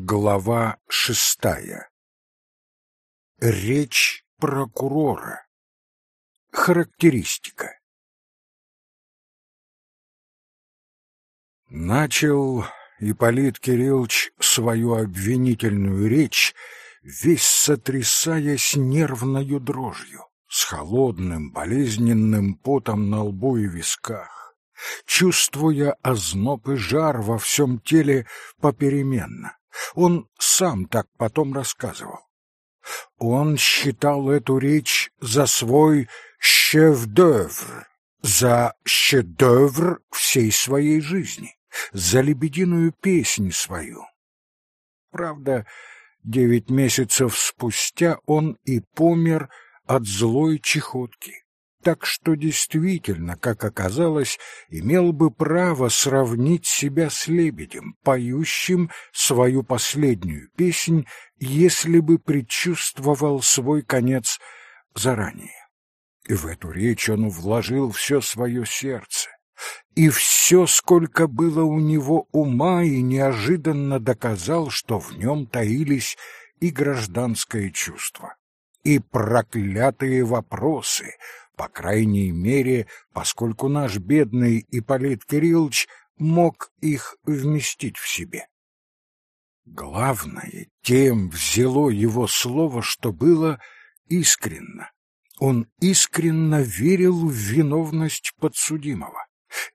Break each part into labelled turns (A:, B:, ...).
A: Глава шестая. Речь прокурора. Характеристика. Начал Ипполит Кириллович свою обвинительную речь, весь сотрясаясь нервною дрожью, с холодным, болезненным потом на лбу и висках, чувствуя озноб и жар во всем теле попеременно он сам так потом рассказывал. Он считал эту речь за свой шеф-д'œuvre, за шедевр всей своей жизни, за лебединую песнь свою. Правда, девять месяцев спустя он и помер от злой чехотки так что действительно, как оказалось, имел бы право сравнить себя с лебедем, поющим свою последнюю песнь, если бы предчувствовал свой конец заранее. И в эту речь он вложил все свое сердце, и все, сколько было у него ума, и неожиданно доказал, что в нем таились и гражданское чувство, и проклятые вопросы, по крайней мере, поскольку наш бедный Ипполит Кириллович мог их вместить в себе. Главное, тем взяло его слово, что было искренно. Он искренно верил в виновность подсудимого.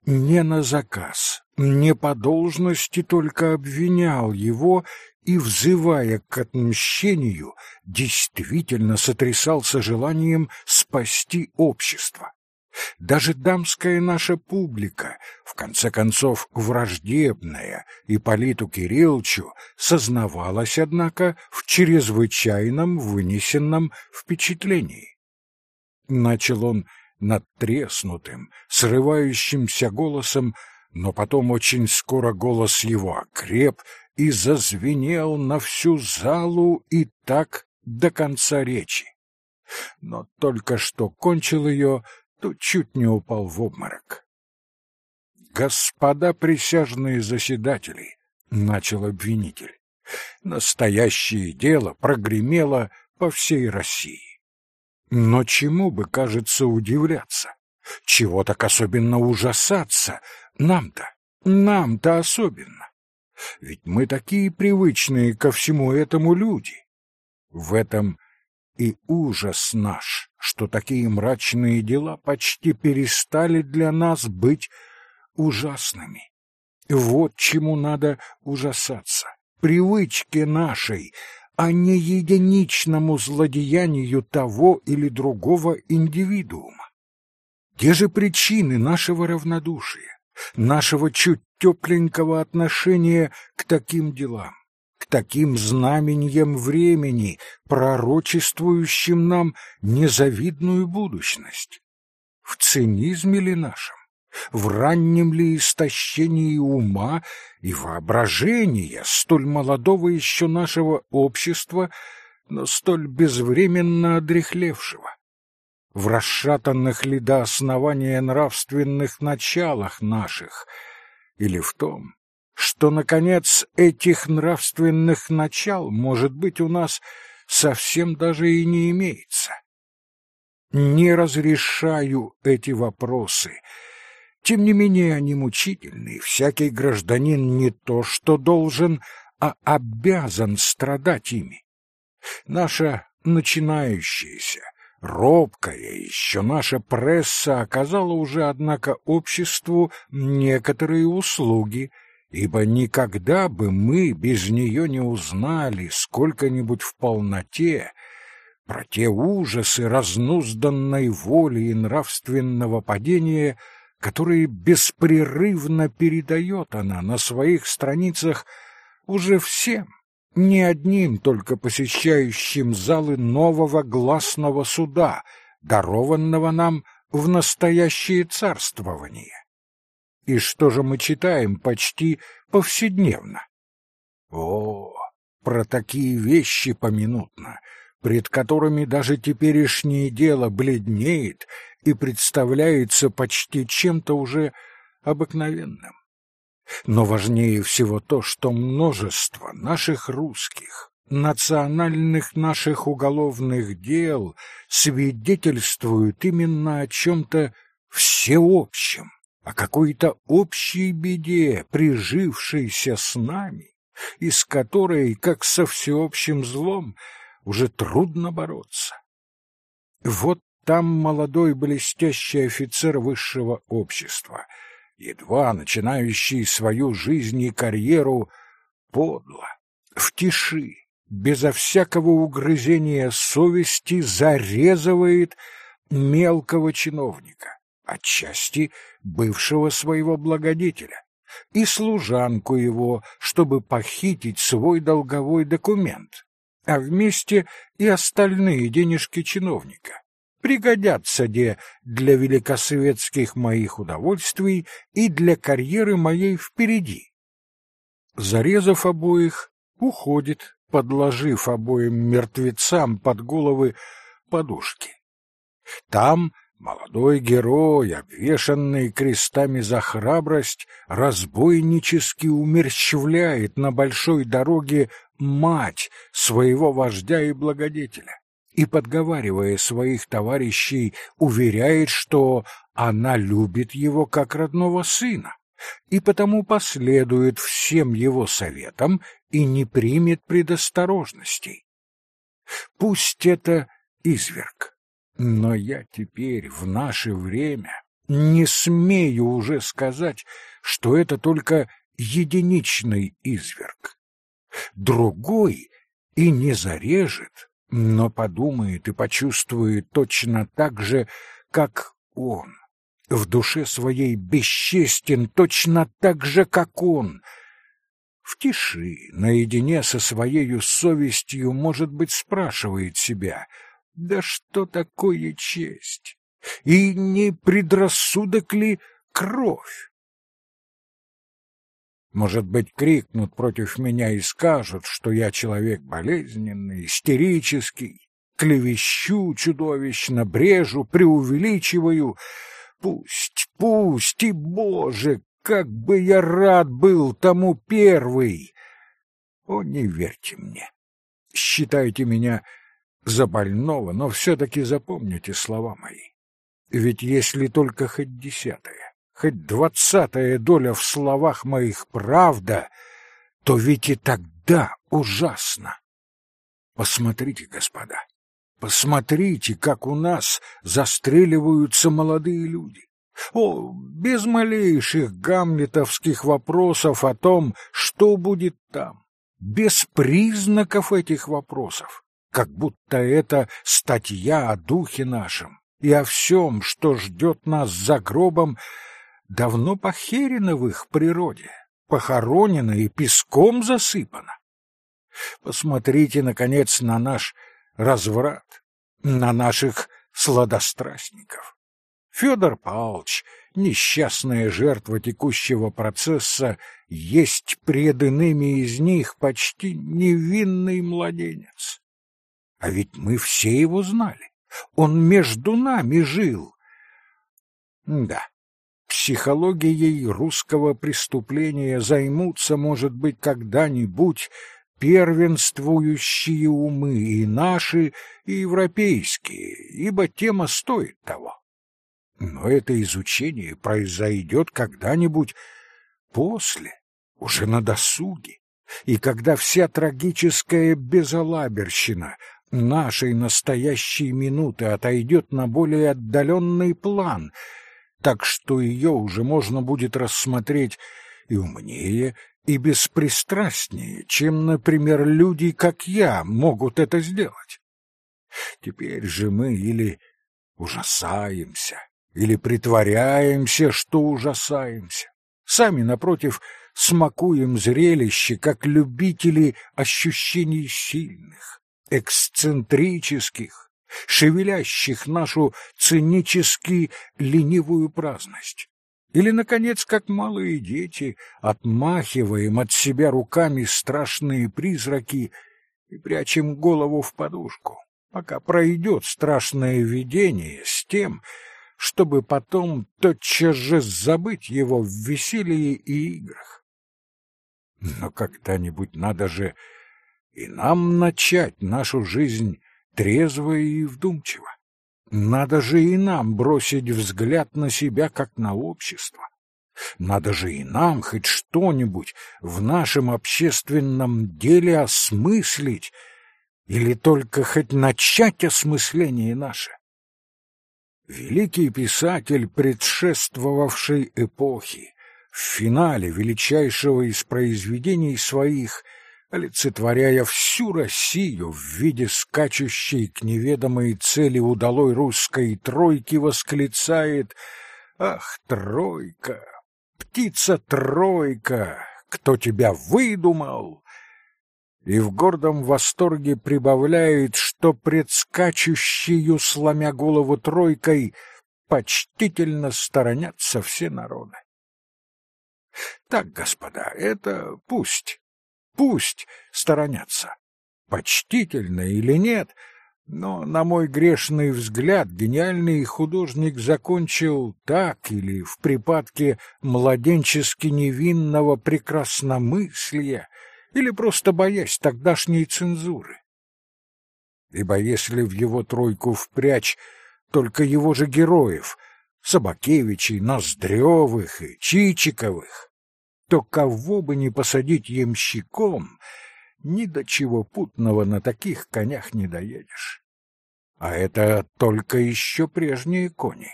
A: Не на заказ, не по должности только обвинял его и, взывая к отмщению, действительно сотрясался желанием спасти общество. Даже дамская наша публика, в конце концов враждебная Ипполиту Кирилловичу, сознавалась, однако, в чрезвычайном вынесенном впечатлении. Начал он надтреснутым, срывающимся голосом, но потом очень скоро голос его окреп, и зазвенел на всю залу и так до конца речи. Но только что кончил ее, то чуть не упал в обморок. «Господа присяжные заседатели», — начал обвинитель, — «настоящее дело прогремело по всей России. Но чему бы, кажется, удивляться? Чего так особенно ужасаться? Нам-то, нам-то особенно. Ведь мы такие привычные ко всему этому люди. В этом и ужас наш, что такие мрачные дела почти перестали для нас быть ужасными. Вот чему надо ужасаться. Привычке нашей, а не единичному злодеянию того или другого индивидуума. Где же причины нашего равнодушия? нашего чуть тепленького отношения к таким делам, к таким знамениям времени, пророчествующим нам незавидную будущность. В цинизме ли нашем, в раннем ли истощении ума и воображения столь молодого еще нашего общества, но столь безвременно одрехлевшего? В расшатанных ли до основания нравственных началах наших, или в том, что, наконец, этих нравственных начал, может быть, у нас совсем даже и не имеется. Не разрешаю эти вопросы. Тем не менее, они мучительны. Всякий гражданин не то что должен, а обязан страдать ими. Наша начинающаяся, Робкая еще наша пресса оказала уже, однако, обществу некоторые услуги, ибо никогда бы мы без нее не узнали сколько-нибудь в полноте про те ужасы разнузданной воли и нравственного падения, которые беспрерывно передает она на своих страницах уже всем не одним только посещающим залы нового гласного суда, дарованного нам в настоящее царствование. И что же мы читаем почти повседневно? О, про такие вещи поминутно, пред которыми даже теперешнее дело бледнеет и представляется почти чем-то уже обыкновенным. Но важнее всего то, что множество наших русских, национальных наших уголовных дел свидетельствуют именно о чем-то всеобщем, о какой-то общей беде, прижившейся с нами, и с которой, как со всеобщим злом, уже трудно бороться. Вот там молодой блестящий офицер высшего общества, едва начинающий свою жизнь и карьеру, подло, в тиши, безо всякого угрызения совести зарезывает мелкого чиновника, отчасти бывшего своего благодетеля, и служанку его, чтобы похитить свой долговой документ, а вместе и остальные денежки чиновника пригодятся де для великосветских моих удовольствий и для карьеры моей впереди. Зарезав обоих, уходит, подложив обоим мертвецам под головы подушки. Там молодой герой, обвешанный крестами за храбрость, разбойнически умерщвляет на большой дороге мать своего вождя и благодетеля и, подговаривая своих товарищей, уверяет, что она любит его как родного сына, и потому последует всем его советам и не примет предосторожностей. Пусть это изверг, но я теперь, в наше время, не смею уже сказать, что это только единичный изверг. Другой и не зарежет, но подумает и почувствует точно так же, как он. В душе своей бесчестен точно так же, как он. В тиши, наедине со своей совестью, может быть, спрашивает себя, да что такое честь? И не предрассудок ли кровь? Может быть, крикнут против меня и скажут, что я человек болезненный, истерический, клевещу чудовищно, брежу, преувеличиваю. Пусть, пусть, и, Боже, как бы я рад был тому первый! О, не верьте мне. Считайте меня за больного, но все-таки запомните слова мои. Ведь если только хоть десятое, хоть двадцатая доля в словах моих правда, то ведь и тогда ужасно. Посмотрите, господа, посмотрите, как у нас застреливаются молодые люди. О, без малейших гамлетовских вопросов о том, что будет там, без признаков этих вопросов, как будто это статья о духе нашем и о всем, что ждет нас за гробом, давно похерено в их природе, похоронено и песком засыпано. Посмотрите, наконец, на наш разврат, на наших сладострастников. Федор Павлович, несчастная жертва текущего процесса, есть пред иными из них почти невинный младенец. А ведь мы все его знали. Он между нами жил. Да, психологией русского преступления займутся, может быть, когда-нибудь первенствующие умы и наши, и европейские, ибо тема стоит того. Но это изучение произойдет когда-нибудь после, уже на досуге, и когда вся трагическая безалаберщина нашей настоящей минуты отойдет на более отдаленный план — так что ее уже можно будет рассмотреть и умнее, и беспристрастнее, чем, например, люди, как я, могут это сделать. Теперь же мы или ужасаемся, или притворяемся, что ужасаемся. Сами, напротив, смакуем зрелище, как любители ощущений сильных, эксцентрических, шевелящих нашу цинически ленивую праздность. Или, наконец, как малые дети, отмахиваем от себя руками страшные призраки и прячем голову в подушку, пока пройдет страшное видение с тем, чтобы потом тотчас же забыть его в веселье и играх. Но когда-нибудь надо же и нам начать нашу жизнь трезво и вдумчиво. Надо же и нам бросить взгляд на себя, как на общество. Надо же и нам хоть что-нибудь в нашем общественном деле осмыслить или только хоть начать осмысление наше. Великий писатель предшествовавшей эпохи, в финале величайшего из произведений своих, олицетворяя всю Россию в виде скачущей к неведомой цели удалой русской тройки, восклицает «Ах, тройка! Птица-тройка! Кто тебя выдумал?» И в гордом восторге прибавляет, что предскачущую, сломя голову тройкой, почтительно сторонятся все народы. Так, господа, это пусть, пусть сторонятся. Почтительно или нет — но, на мой грешный взгляд, гениальный художник закончил так или в припадке младенчески невинного прекрасномыслия, или просто боясь тогдашней цензуры. Ибо если в его тройку впрячь только его же героев, Собакевичей, Ноздревых и Чичиковых, то кого бы не посадить ямщиком — ни до чего путного на таких конях не доедешь. А это только еще прежние кони,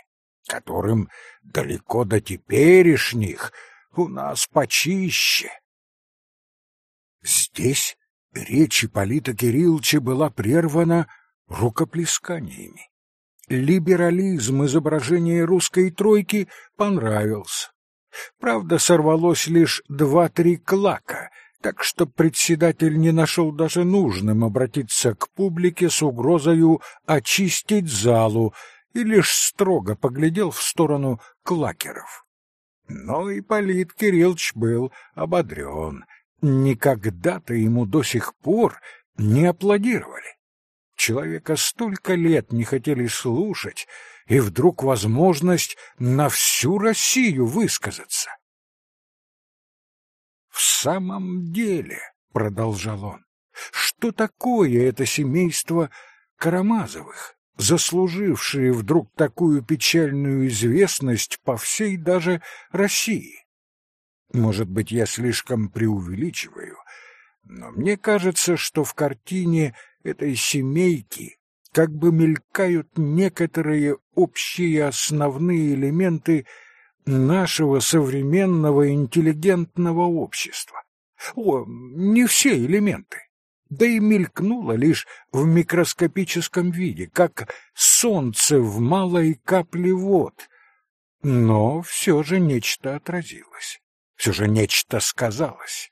A: которым далеко до теперешних у нас почище. Здесь речь Ипполита Кирилловича была прервана рукоплесканиями. Либерализм изображения русской тройки понравился. Правда, сорвалось лишь два-три клака, так что председатель не нашел даже нужным обратиться к публике с угрозою очистить залу и лишь строго поглядел в сторону клакеров. Но и Полит Кириллович был ободрен. Никогда-то ему до сих пор не аплодировали. Человека столько лет не хотели слушать, и вдруг возможность на всю Россию высказаться. В самом деле, продолжал он, что такое это семейство Карамазовых, заслужившие вдруг такую печальную известность по всей даже России? Может быть, я слишком преувеличиваю, но мне кажется, что в картине этой семейки как бы мелькают некоторые общие основные элементы нашего современного интеллигентного общества. О, не все элементы. Да и мелькнуло лишь в микроскопическом виде, как солнце в малой капле вод. Но все же нечто отразилось, все же нечто сказалось.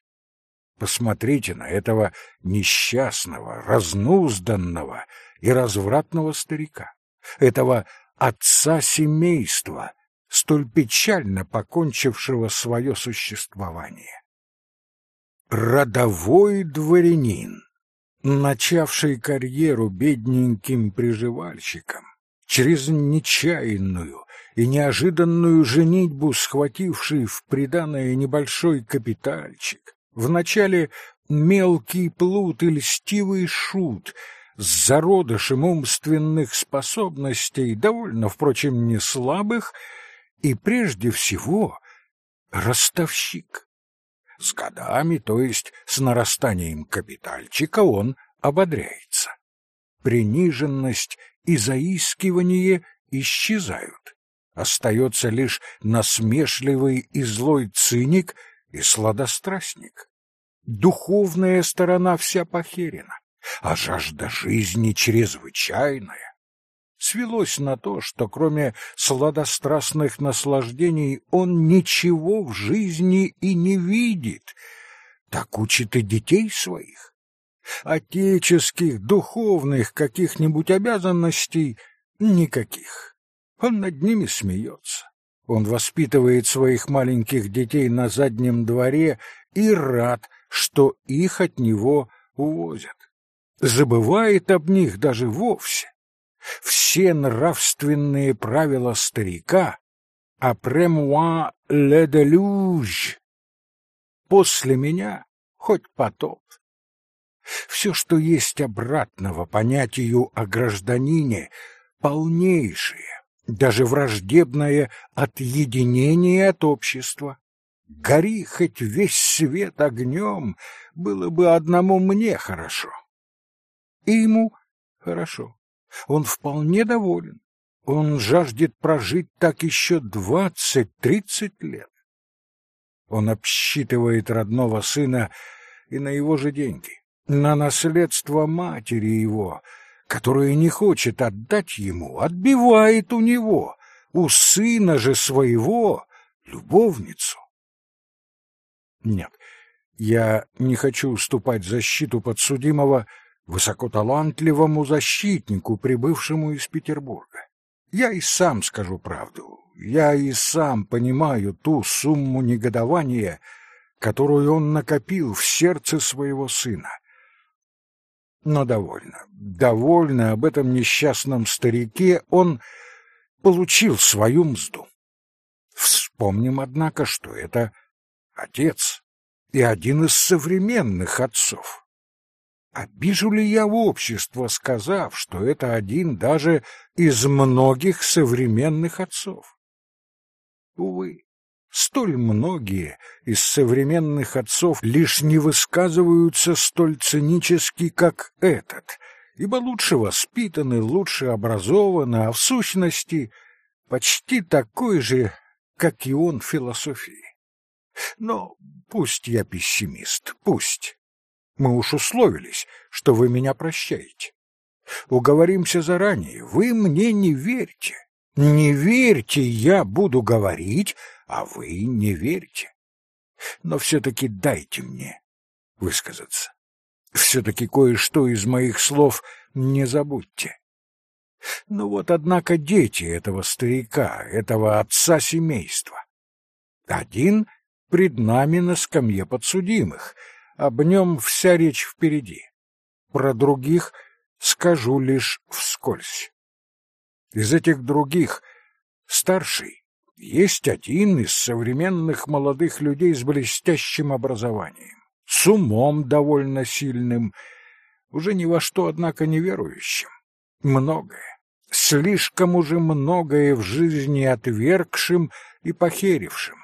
A: Посмотрите на этого несчастного, разнузданного и развратного старика, этого отца семейства, столь печально покончившего свое существование. Родовой дворянин, начавший карьеру бедненьким приживальщиком, через нечаянную и неожиданную женитьбу схвативший в приданое небольшой капитальчик, вначале мелкий плут и льстивый шут — с зародышем умственных способностей, довольно, впрочем, не слабых, и прежде всего ростовщик. С годами, то есть с нарастанием капитальчика, он ободряется. Приниженность и заискивание исчезают. Остается лишь насмешливый и злой циник и сладострастник. Духовная сторона вся похерена, а жажда жизни чрезвычайная свелось на то, что кроме сладострастных наслаждений он ничего в жизни и не видит. Так учит и детей своих. Отеческих, духовных каких-нибудь обязанностей никаких. Он над ними смеется. Он воспитывает своих маленьких детей на заднем дворе и рад, что их от него увозят. Забывает об них даже вовсе все нравственные правила старика «après moi le déluge» — «после меня хоть потоп». Все, что есть обратного понятию о гражданине, полнейшее, даже враждебное отъединение от общества. Гори хоть весь свет огнем, было бы одному мне хорошо. И ему хорошо. Он вполне доволен. Он жаждет прожить так еще двадцать-тридцать лет. Он обсчитывает родного сына и на его же деньги, на наследство матери его, которое не хочет отдать ему, отбивает у него, у сына же своего, любовницу. Нет, я не хочу уступать защиту подсудимого высокоталантливому защитнику, прибывшему из Петербурга. Я и сам скажу правду. Я и сам понимаю ту сумму негодования, которую он накопил в сердце своего сына. Но довольно, довольно об этом несчастном старике он получил свою мзду. Вспомним, однако, что это отец и один из современных отцов. Обижу ли я общество, сказав, что это один даже из многих современных отцов? Увы, столь многие из современных отцов лишь не высказываются столь цинически, как этот, ибо лучше воспитаны, лучше образованы, а в сущности почти такой же, как и он философии. Но пусть я пессимист, пусть. Мы уж условились, что вы меня прощаете. Уговоримся заранее, вы мне не верьте. Не верьте, я буду говорить, а вы не верьте. Но все-таки дайте мне высказаться. Все-таки кое-что из моих слов не забудьте. Ну вот, однако, дети этого старика, этого отца семейства. Один пред нами на скамье подсудимых — об нем вся речь впереди. Про других скажу лишь вскользь. Из этих других старший есть один из современных молодых людей с блестящим образованием, с умом довольно сильным, уже ни во что, однако, не верующим. Многое, слишком уже многое в жизни отвергшим и похерившим,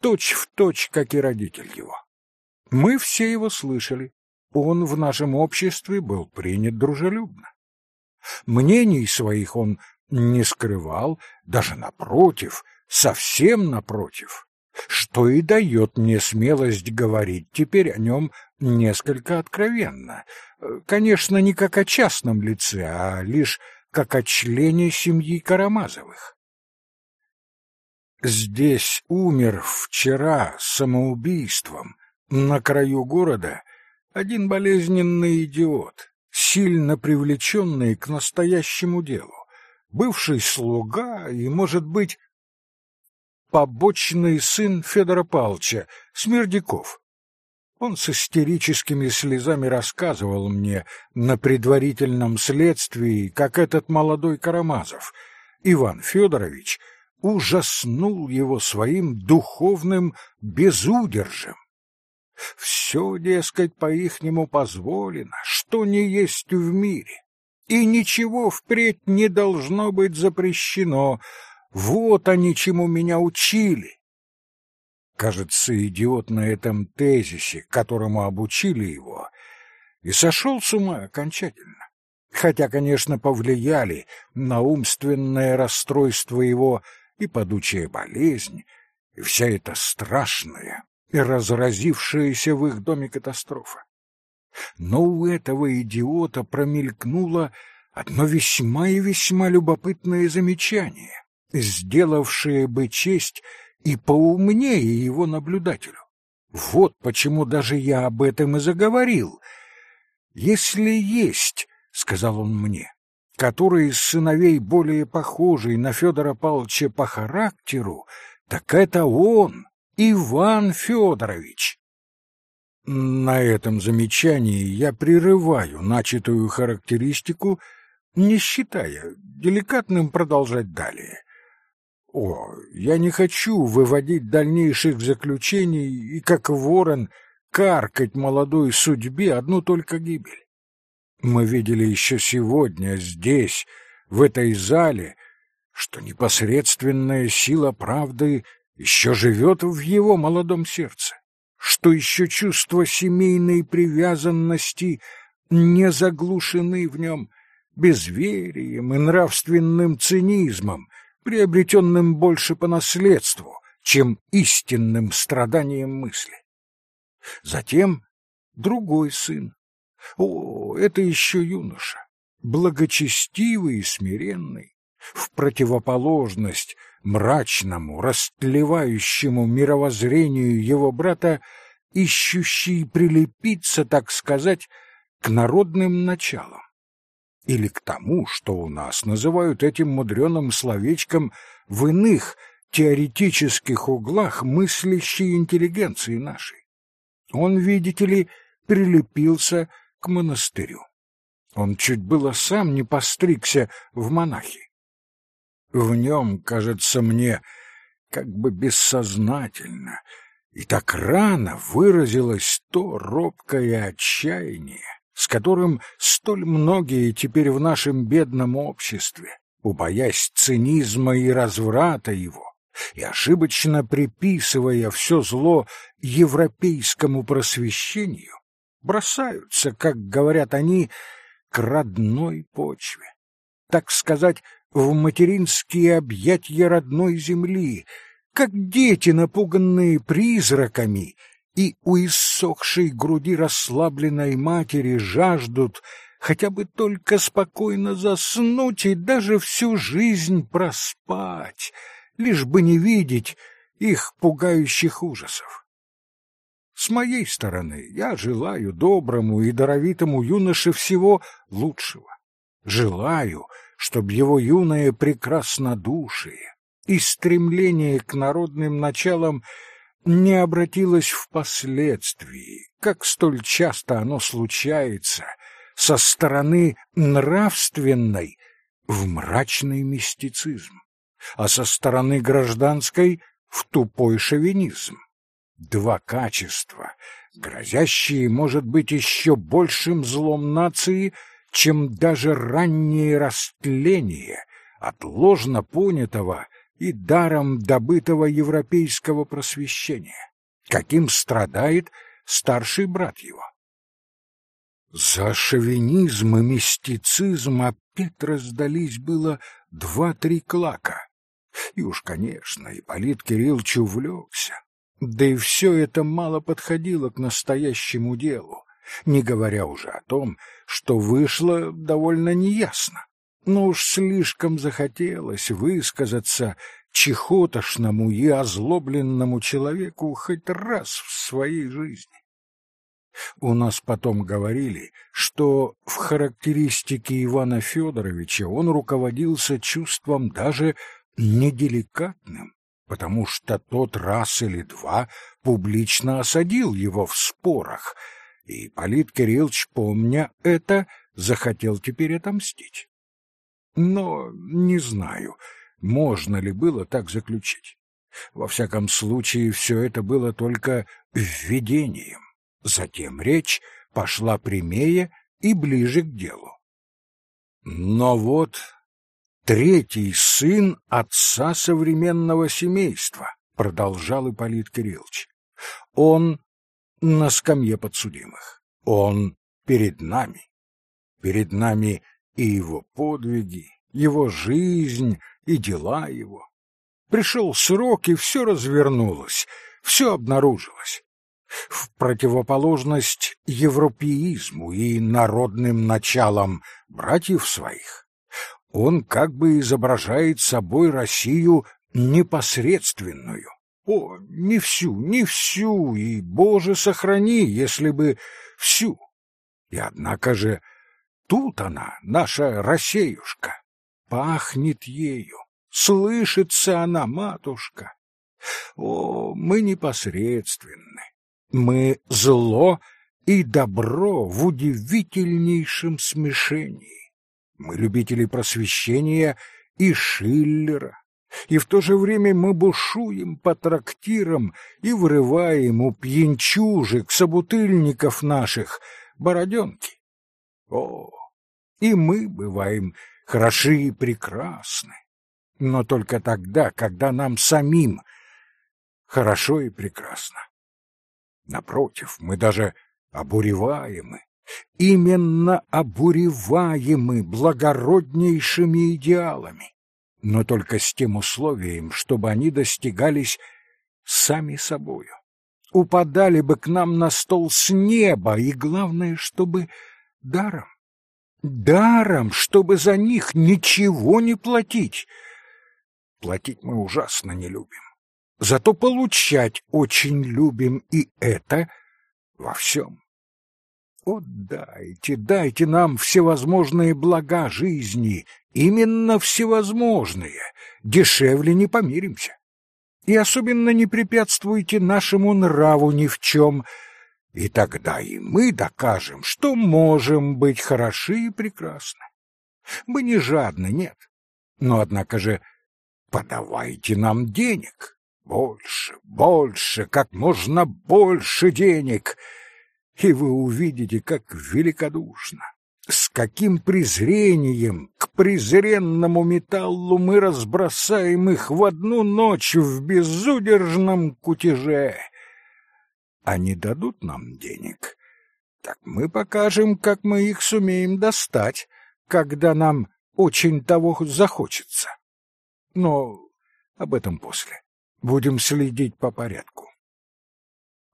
A: точь в точь, как и родитель его. Мы все его слышали. Он в нашем обществе был принят дружелюбно. Мнений своих он не скрывал, даже напротив, совсем напротив, что и дает мне смелость говорить теперь о нем несколько откровенно. Конечно, не как о частном лице, а лишь как о члене семьи Карамазовых. Здесь умер вчера самоубийством на краю города один болезненный идиот, сильно привлеченный к настоящему делу, бывший слуга и, может быть, побочный сын Федора Павловича, Смердяков. Он с истерическими слезами рассказывал мне на предварительном следствии, как этот молодой Карамазов, Иван Федорович, ужаснул его своим духовным безудержем. Все, дескать, по-ихнему позволено, что не есть в мире. И ничего впредь не должно быть запрещено. Вот они чему меня учили. Кажется, идиот на этом тезисе, которому обучили его, и сошел с ума окончательно. Хотя, конечно, повлияли на умственное расстройство его и подучая болезнь, и вся эта страшная, и разразившаяся в их доме катастрофа. Но у этого идиота промелькнуло одно весьма и весьма любопытное замечание, сделавшее бы честь и поумнее его наблюдателю. Вот почему даже я об этом и заговорил. «Если есть, — сказал он мне, — который из сыновей более похожий на Федора Павловича по характеру, так это он, Иван Федорович. На этом замечании я прерываю начатую характеристику, не считая деликатным продолжать далее. О, я не хочу выводить дальнейших заключений и, как ворон, каркать молодой судьбе одну только гибель. Мы видели еще сегодня здесь, в этой зале, что непосредственная сила правды еще живет в его молодом сердце, что еще чувство семейной привязанности не заглушены в нем безверием и нравственным цинизмом, приобретенным больше по наследству, чем истинным страданием мысли. Затем другой сын. О, это еще юноша, благочестивый и смиренный, в противоположность мрачному, растлевающему мировоззрению его брата, ищущий прилепиться, так сказать, к народным началам или к тому, что у нас называют этим мудреным словечком в иных теоретических углах мыслящей интеллигенции нашей. Он, видите ли, прилепился к монастырю. Он чуть было сам не постригся в монахи. В нем, кажется мне, как бы бессознательно и так рано выразилось то робкое отчаяние, с которым столь многие теперь в нашем бедном обществе, убоясь цинизма и разврата его, и ошибочно приписывая все зло европейскому просвещению, бросаются, как говорят они, к родной почве, так сказать, в материнские объятия родной земли, как дети, напуганные призраками и у иссохшей груди расслабленной матери жаждут хотя бы только спокойно заснуть и даже всю жизнь проспать, лишь бы не видеть их пугающих ужасов. С моей стороны я желаю доброму и даровитому юноше всего лучшего. Желаю, чтобы его юное прекраснодушие и стремление к народным началам не обратилось впоследствии, как столь часто оно случается, со стороны нравственной в мрачный мистицизм, а со стороны гражданской в тупой шовинизм. Два качества, грозящие, может быть, еще большим злом нации, чем даже раннее растление от ложно понятого и даром добытого европейского просвещения, каким страдает старший брат его. За шовинизм и мистицизм опять раздались было два-три клака. И уж, конечно, Ипполит Кириллович увлекся. Да и все это мало подходило к настоящему делу, не говоря уже о том, что вышло довольно неясно. Но уж слишком захотелось высказаться чехотошному и озлобленному человеку хоть раз в своей жизни. У нас потом говорили, что в характеристике Ивана Федоровича он руководился чувством даже неделикатным, потому что тот раз или два публично осадил его в спорах, и Полит Кириллович, помня это, захотел теперь отомстить. Но не знаю, можно ли было так заключить. Во всяком случае, все это было только введением. Затем речь пошла прямее и ближе к делу. Но вот третий сын отца современного семейства, продолжал Ипполит Кириллович. Он на скамье подсудимых. Он перед нами. Перед нами и его подвиги, его жизнь и дела его. Пришел срок, и все развернулось, все обнаружилось в противоположность европеизму и народным началам братьев своих. Он как бы изображает собой Россию непосредственную. О, не всю, не всю, и, Боже, сохрани, если бы всю. И однако же тут она, наша Россеюшка, пахнет ею, слышится она, матушка. О, мы непосредственны, мы зло и добро в удивительнейшем смешении. Мы любители просвещения и Шиллера, и в то же время мы бушуем по трактирам и вырываем у пьянчужек, собутыльников наших, бороденки. О, и мы бываем хороши и прекрасны, но только тогда, когда нам самим хорошо и прекрасно. Напротив, мы даже обуреваемы, именно обуреваемы благороднейшими идеалами, но только с тем условием, чтобы они достигались сами собою. Упадали бы к нам на стол с неба, и главное, чтобы даром. Даром, чтобы за них ничего не платить. Платить мы ужасно не любим. Зато получать очень любим, и это во всем. О, дайте, дайте нам всевозможные блага жизни, именно всевозможные, дешевле не помиримся. И особенно не препятствуйте нашему нраву ни в чем, и тогда и мы докажем, что можем быть хороши и прекрасны. Мы не жадны, нет, но, однако же, подавайте нам денег, больше, больше, как можно больше денег, и вы увидите, как великодушно, с каким презрением к презренному металлу мы разбросаем их в одну ночь в безудержном кутеже. Они дадут нам денег, так мы покажем, как мы их сумеем достать, когда нам очень того захочется. Но об этом после. Будем следить по порядку.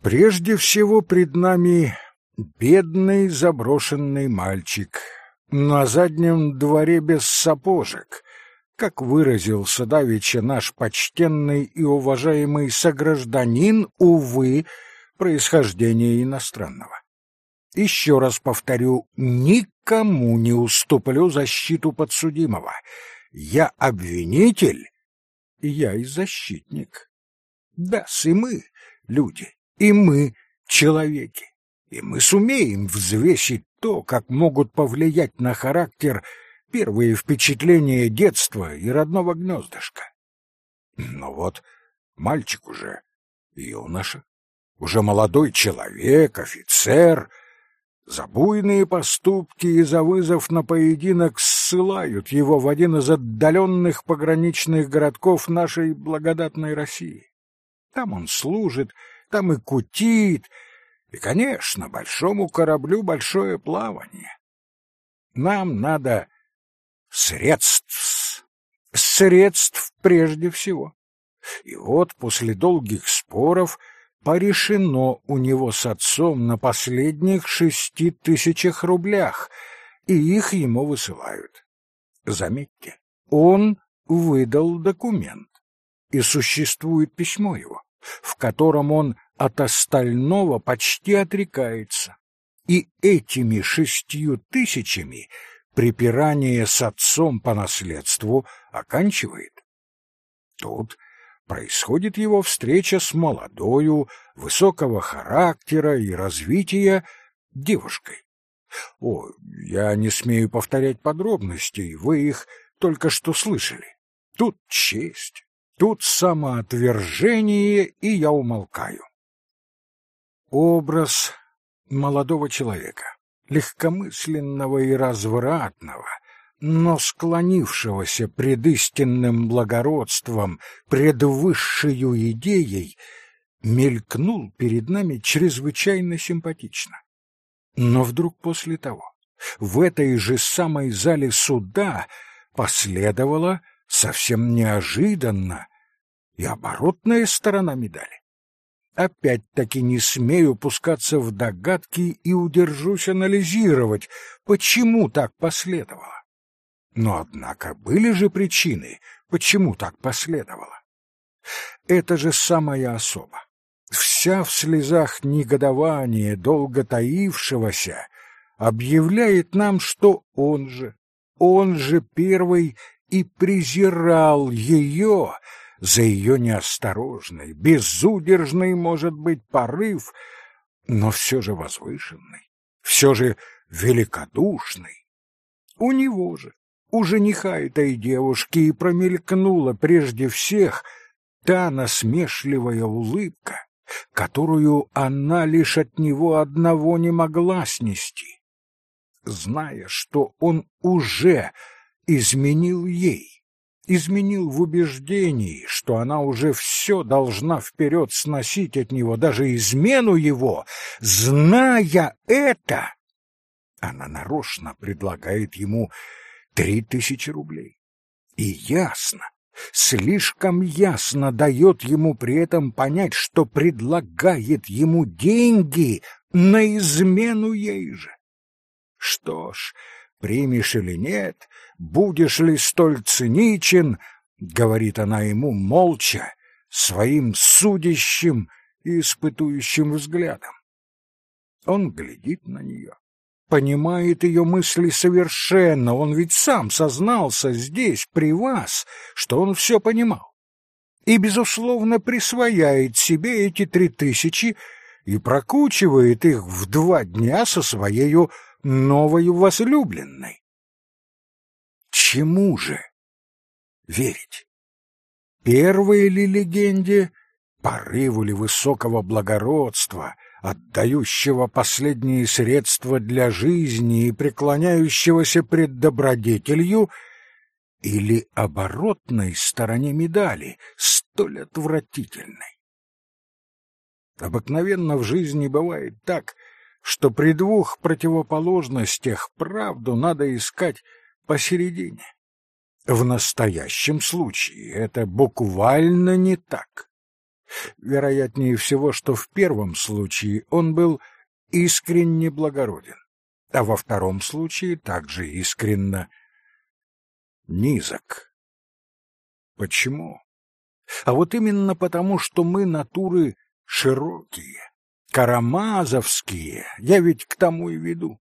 A: Прежде всего пред нами бедный заброшенный мальчик на заднем дворе без сапожек, как выразился давеча наш почтенный и уважаемый согражданин, увы, происхождения иностранного. Еще раз повторю, никому не уступлю защиту подсудимого. Я обвинитель я и защитник. Да, и мы люди, и мы человеки, и мы сумеем взвесить то, как могут повлиять на характер первые впечатления детства и родного гнездышка. Но вот мальчик уже юноша, уже молодой человек, офицер — за буйные поступки и за вызов на поединок ссылают его в один из отдаленных пограничных городков нашей благодатной России. Там он служит, там и кутит, и, конечно, большому кораблю большое плавание. Нам надо средств, средств прежде всего. И вот после долгих споров — порешено у него с отцом на последних шести тысячах рублях, и их ему высылают. Заметьте, он выдал документ, и существует письмо его, в котором он от остального почти отрекается, и этими шестью тысячами припирание с отцом по наследству оканчивает. Тут происходит его встреча с молодою, высокого характера и развития девушкой. О, я не смею повторять подробностей, вы их только что слышали. Тут честь, тут самоотвержение, и я умолкаю. Образ молодого человека, легкомысленного и развратного — но склонившегося пред истинным благородством, пред высшею идеей, мелькнул перед нами чрезвычайно симпатично. Но вдруг после того, в этой же самой зале суда последовала совсем неожиданно и оборотная сторона медали. Опять-таки не смею пускаться в догадки и удержусь анализировать, почему так последовало. Но, однако, были же причины, почему так последовало. Это же самая особа, вся в слезах негодования, долго таившегося, объявляет нам, что он же, он же первый и презирал ее за ее неосторожный, безудержный, может быть, порыв, но все же возвышенный, все же великодушный, У него же, у жениха этой девушки и промелькнула прежде всех та насмешливая улыбка, которую она лишь от него одного не могла снести, зная, что он уже изменил ей изменил в убеждении, что она уже все должна вперед сносить от него, даже измену его, зная это, она нарочно предлагает ему три тысячи рублей. И ясно, слишком ясно дает ему при этом понять, что предлагает ему деньги на измену ей же. Что ж, примешь или нет, будешь ли столь циничен, — говорит она ему молча, своим судящим и испытующим взглядом. Он глядит на нее, понимает ее мысли совершенно, он ведь сам сознался здесь, при вас, что он все понимал. И, безусловно, присвояет себе эти три тысячи и прокучивает их в два дня со своею новою возлюбленной. Чему же верить? Первой ли легенде, порыву ли высокого благородства, отдающего последние средства для жизни и преклоняющегося пред добродетелью, или оборотной стороне медали, столь отвратительной? Обыкновенно в жизни бывает так, что при двух противоположностях правду надо искать посередине. В настоящем случае это буквально не так. Вероятнее всего, что в первом случае он был искренне благороден, а во втором случае также искренно низок. Почему? А вот именно потому, что мы натуры широкие, карамазовские, я ведь к тому и веду,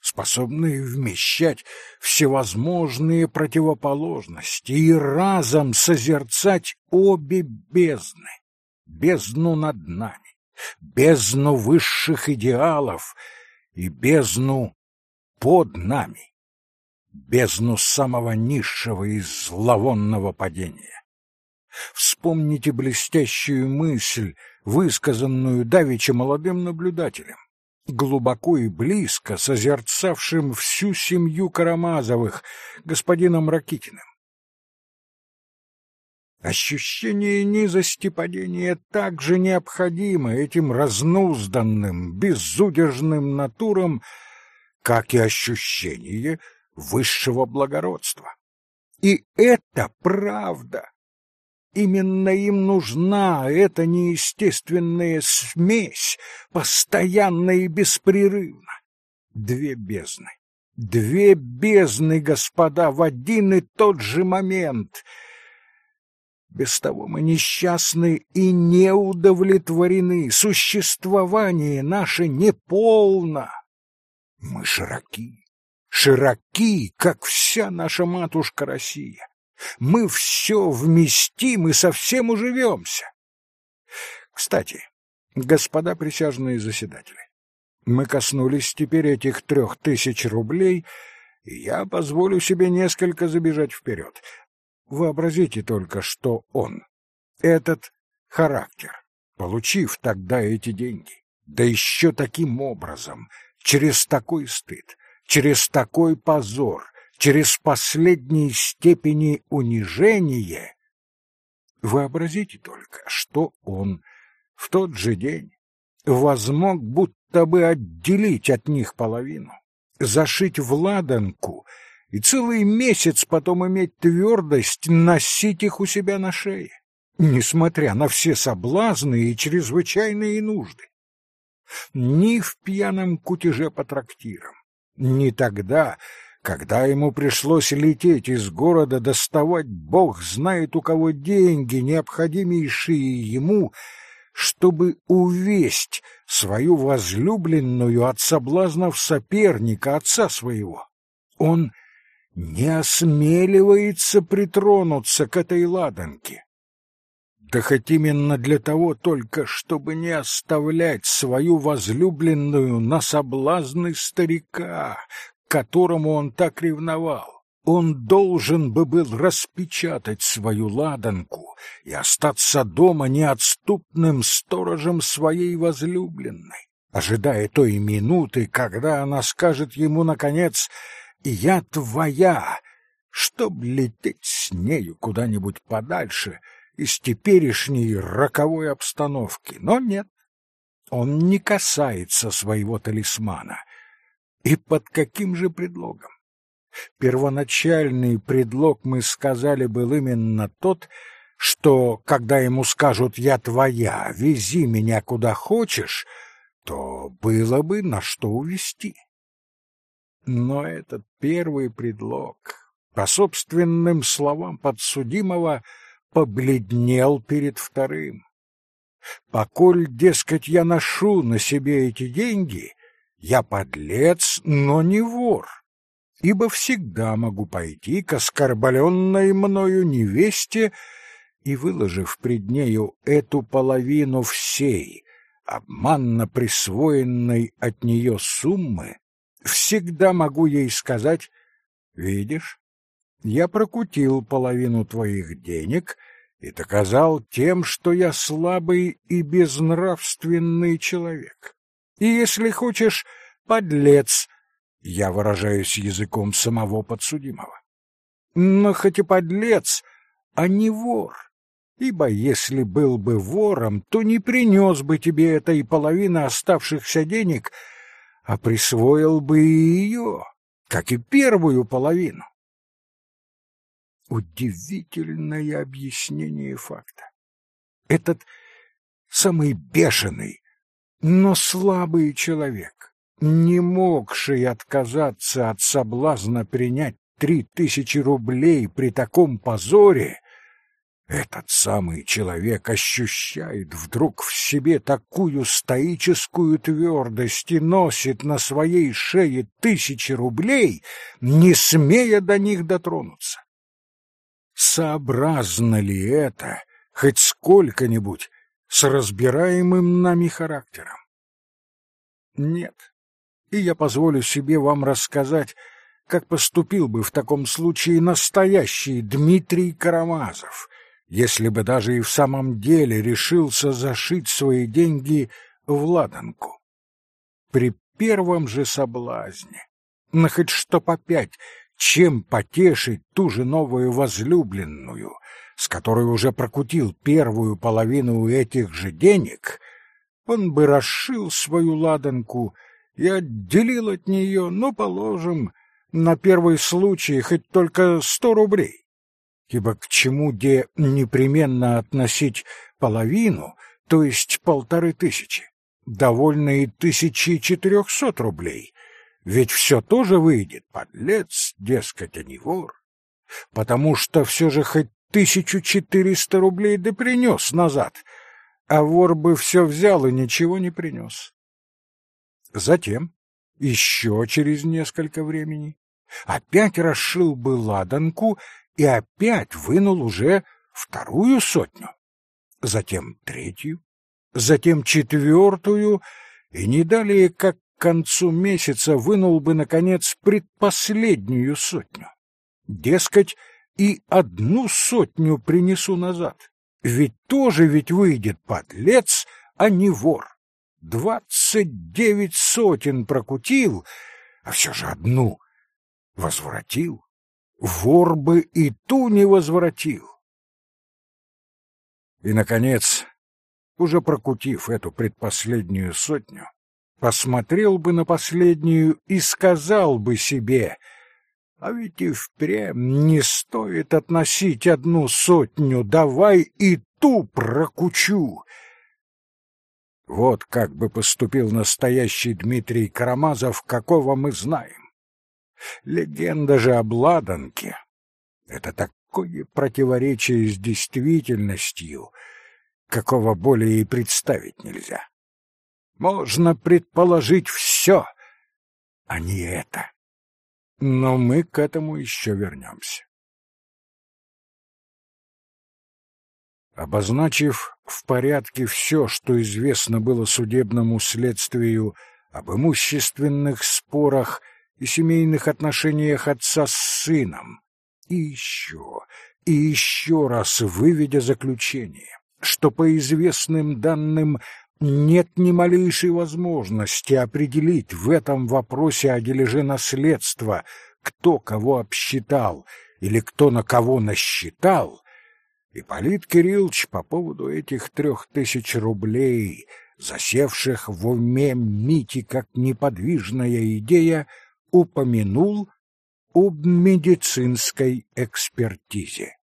A: способные вмещать всевозможные противоположности и разом созерцать обе бездны, бездну над нами, бездну высших идеалов и бездну под нами, бездну самого низшего и зловонного падения. Вспомните блестящую мысль, высказанную давеча молодым наблюдателем, глубоко и близко созерцавшим всю семью Карамазовых, господином Ракитиным. Ощущение низости падения также необходимо этим разнузданным, безудержным натурам, как и ощущение высшего благородства. И это правда. Именно им нужна эта неестественная смесь, постоянно и беспрерывно. Две бездны. Две бездны, господа, в один и тот же момент. Без того мы несчастны и не удовлетворены. Существование наше неполно. Мы широки, широки, как вся наша матушка Россия мы все вместим и совсем уживемся. Кстати, господа присяжные заседатели, мы коснулись теперь этих трех тысяч рублей, и я позволю себе несколько забежать вперед. Вообразите только, что он, этот характер, получив тогда эти деньги, да еще таким образом, через такой стыд, через такой позор, через последние степени унижения, вообразите только, что он в тот же день возмог будто бы отделить от них половину, зашить в ладанку и целый месяц потом иметь твердость носить их у себя на шее, несмотря на все соблазны и чрезвычайные нужды. Ни в пьяном кутеже по трактирам, ни тогда, когда ему пришлось лететь из города, доставать бог знает у кого деньги, необходимейшие ему, чтобы увесть свою возлюбленную от соблазнов соперника, отца своего. Он не осмеливается притронуться к этой ладанке. Да хоть именно для того только, чтобы не оставлять свою возлюбленную на соблазны старика, которому он так ревновал. Он должен бы был распечатать свою ладанку и остаться дома неотступным сторожем своей возлюбленной, ожидая той минуты, когда она скажет ему, наконец, «Я твоя», чтоб лететь с нею куда-нибудь подальше из теперешней роковой обстановки. Но нет, он не касается своего талисмана. И под каким же предлогом? Первоначальный предлог, мы сказали, был именно тот, что, когда ему скажут «я твоя, вези меня куда хочешь», то было бы на что увести. Но этот первый предлог, по собственным словам подсудимого, побледнел перед вторым. Поколь, дескать, я ношу на себе эти деньги, я подлец, но не вор ибо всегда могу пойти к оскорбленной мною невесте и, выложив пред нею эту половину всей, обманно присвоенной от нее суммы, всегда могу ей сказать, «Видишь, я прокутил половину твоих денег и доказал тем, что я слабый и безнравственный человек. И если хочешь, подлец, я выражаюсь языком самого подсудимого. Но хоть и подлец, а не вор. Ибо если был бы вором, то не принес бы тебе этой половины оставшихся денег, а присвоил бы и ее, как и первую половину. Удивительное объяснение факта. Этот самый бешеный, но слабый человек не могший отказаться от соблазна принять три тысячи рублей при таком позоре, этот самый человек ощущает вдруг в себе такую стоическую твердость и носит на своей шее тысячи рублей, не смея до них дотронуться. Сообразно ли это хоть сколько-нибудь с разбираемым нами характером? Нет и я позволю себе вам рассказать, как поступил бы в таком случае настоящий Дмитрий Карамазов, если бы даже и в самом деле решился зашить свои деньги в ладанку. При первом же соблазне, на хоть что попять, чем потешить ту же новую возлюбленную, с которой уже прокутил первую половину этих же денег, он бы расшил свою ладанку — и отделил от нее, ну, положим, на первый случай хоть только сто рублей. Ибо к чему где непременно относить половину, то есть полторы тысячи, довольно и тысячи четырехсот рублей, ведь все тоже выйдет, подлец, дескать, а не вор, потому что все же хоть тысячу четыреста рублей да принес назад, а вор бы все взял и ничего не принес. Затем, еще через несколько времени, опять расшил бы ладанку и опять вынул уже вторую сотню, затем третью, затем четвертую, и не далее, как к концу месяца, вынул бы, наконец, предпоследнюю сотню. Дескать, и одну сотню принесу назад, ведь тоже ведь выйдет подлец, а не вор двадцать девять сотен прокутил, а все же одну возвратил. Вор бы и ту не возвратил. И, наконец, уже прокутив эту предпоследнюю сотню, посмотрел бы на последнюю и сказал бы себе, а ведь и впрямь не стоит относить одну сотню, давай и ту прокучу, вот как бы поступил настоящий Дмитрий Карамазов, какого мы знаем. Легенда же об Ладанке — это такое противоречие с действительностью, какого более и представить нельзя. Можно предположить все, а не это. Но мы к этому еще вернемся. Обозначив в порядке все, что известно было судебному следствию об имущественных спорах и семейных отношениях отца с сыном. И еще, и еще раз выведя заключение, что по известным данным нет ни малейшей возможности определить в этом вопросе о дележе наследства, кто кого обсчитал или кто на кого насчитал, Ипполит Кириллович по поводу этих трех тысяч рублей, засевших в уме Мити как неподвижная идея, упомянул об медицинской экспертизе.